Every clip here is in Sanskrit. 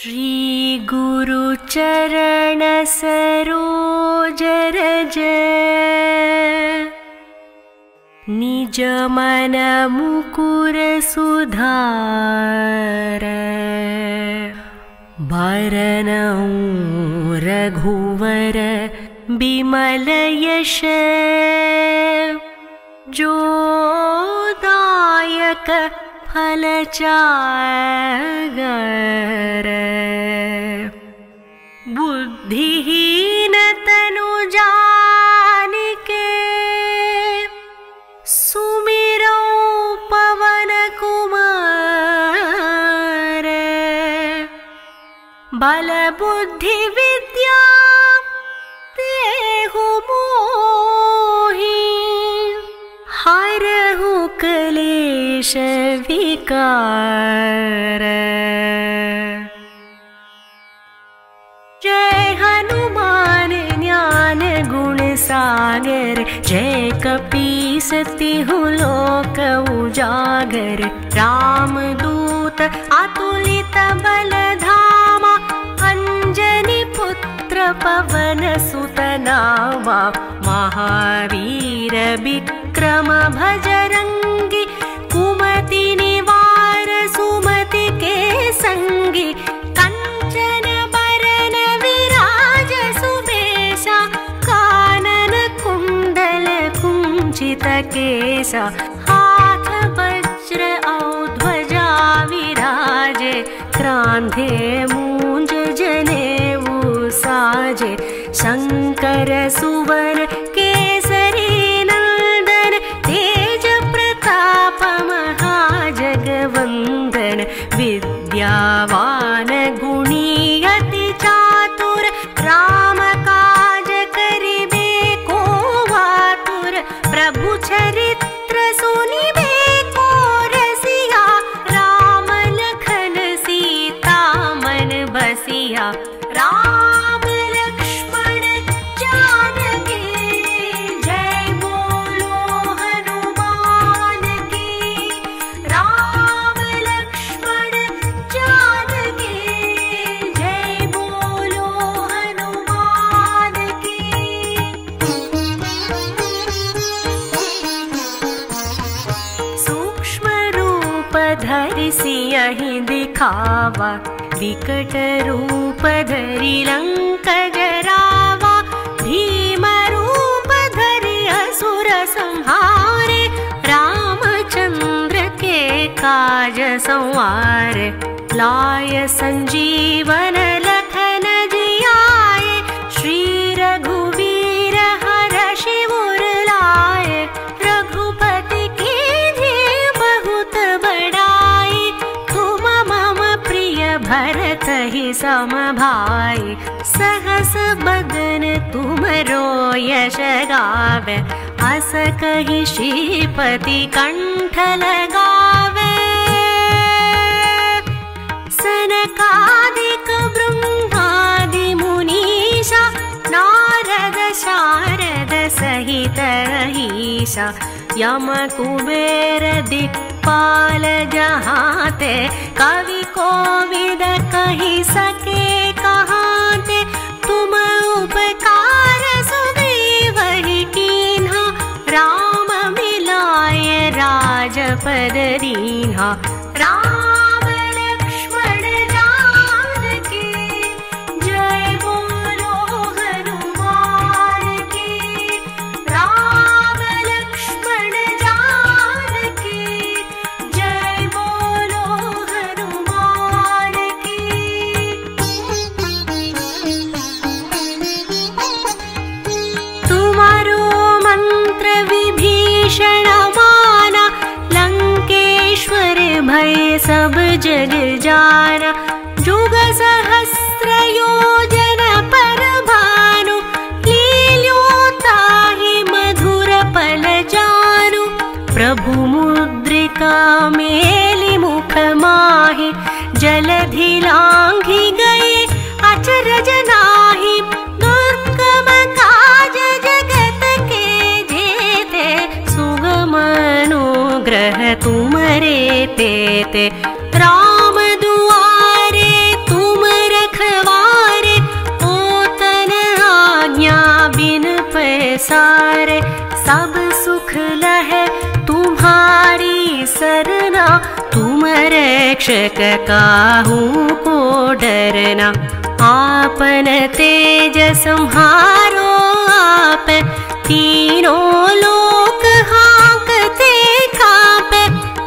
श्रीगुरुचरण सरोजरज निज मन मुकुर सुधार भरणौ रघुवर यश जोदायक बुद्धिहीन तनु जानिके सुमिरो पवन कुमार। बल बुद्धि विद्या देहु मोहि। हरहु विकार जय हनुमान ज्ञान गुण सागर जय कपीसति लोक उजागर। रामदूत अतुलित बल धामा अञ्जनि पुत्र पवन सुत नामा महावीर विक्रम भजरङ्गि 그. यहि दिखावा विकट रूप धरि लङ्क जरावा भीम रूप धरि असुर संहारे रामचन्द्र के काज संवार लाय संजीवन भरत ही सम भाई सहस बदन तुम रो यश गावे अस कही श्रीपति कंठ लगावे सनकादिक ब्रह्मादि मुनीशा नारद शारद सहित ईशा यम कुबेर दिक्पाल जहाते कवि कोविद कही सके जग जाना जुग सहस्र योजन पर भानु लील्योताहि मधुर पल जानु माहि जलधि लांघि गए अचरज नाही दुर्गम काज जगत के जेते सुगम अनुग्रह तुमरे तेते सरना तुम रक्षक काहू को डरना। आपन तेज संहारो आप तीनों लोक हाकते कापे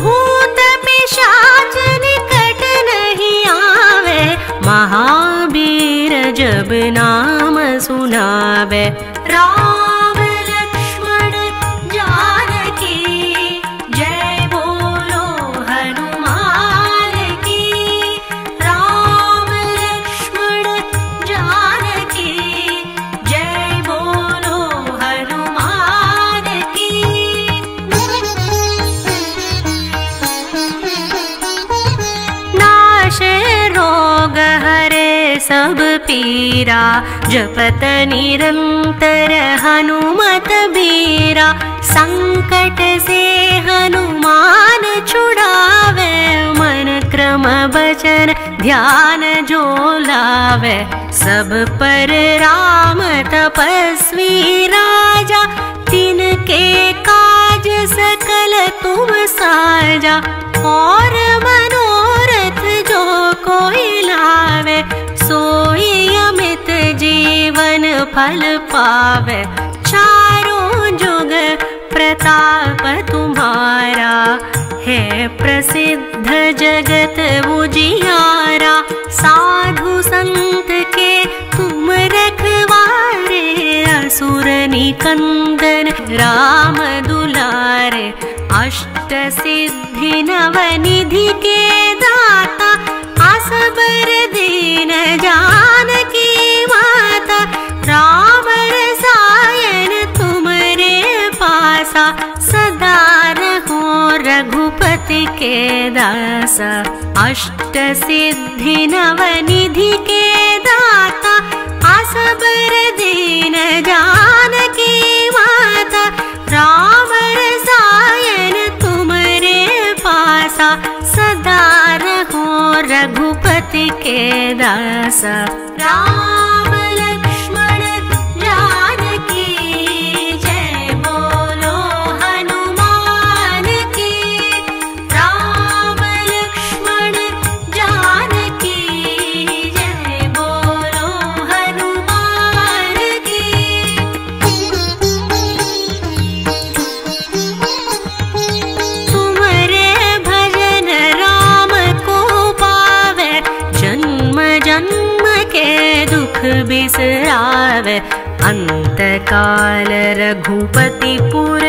भूत पिशाच निकट नहीं आवे महावीर जब नाम सुनावे। राम सब पीरा जपत निरंतर हनुमत बीरा। संकट से हनुमान छुड़ावे मन क्रम बचन ध्यान जो लावे। सब पर राम तपस्वी राजा तिनके काज सकल तुम साजा। और मनोरथ जो कोई फल पावे। चारों जुग प्रताप तुम्हारा। है प्रसिद्ध जगत उजियारा साधु संत के तुम रखवारे असुर निकंदन राम दुलारे। अष्ट सिद्धि नवनिधि के दाता असबर दीन जानकी के दासा अष्ट सिद्धि नवनिधि के दाता असबर दीन रसायन तुमरे पासा सदा रहो रघुपति के दासा राम रघुपति पुर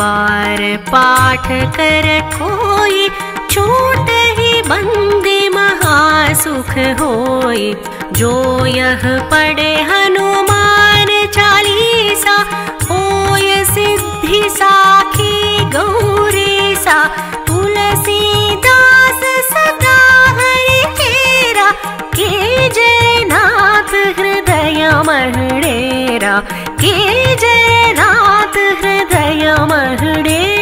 बार पाठ कर कोई छूट ही बंदी महासुख होई। जो यह पढ़े हनुमान चालीसा होय सिद्धि साखी गौरी सा तुलसीदास सदा हरि तेरा के जय नाथ हृदय महडेरा के जय மகுடே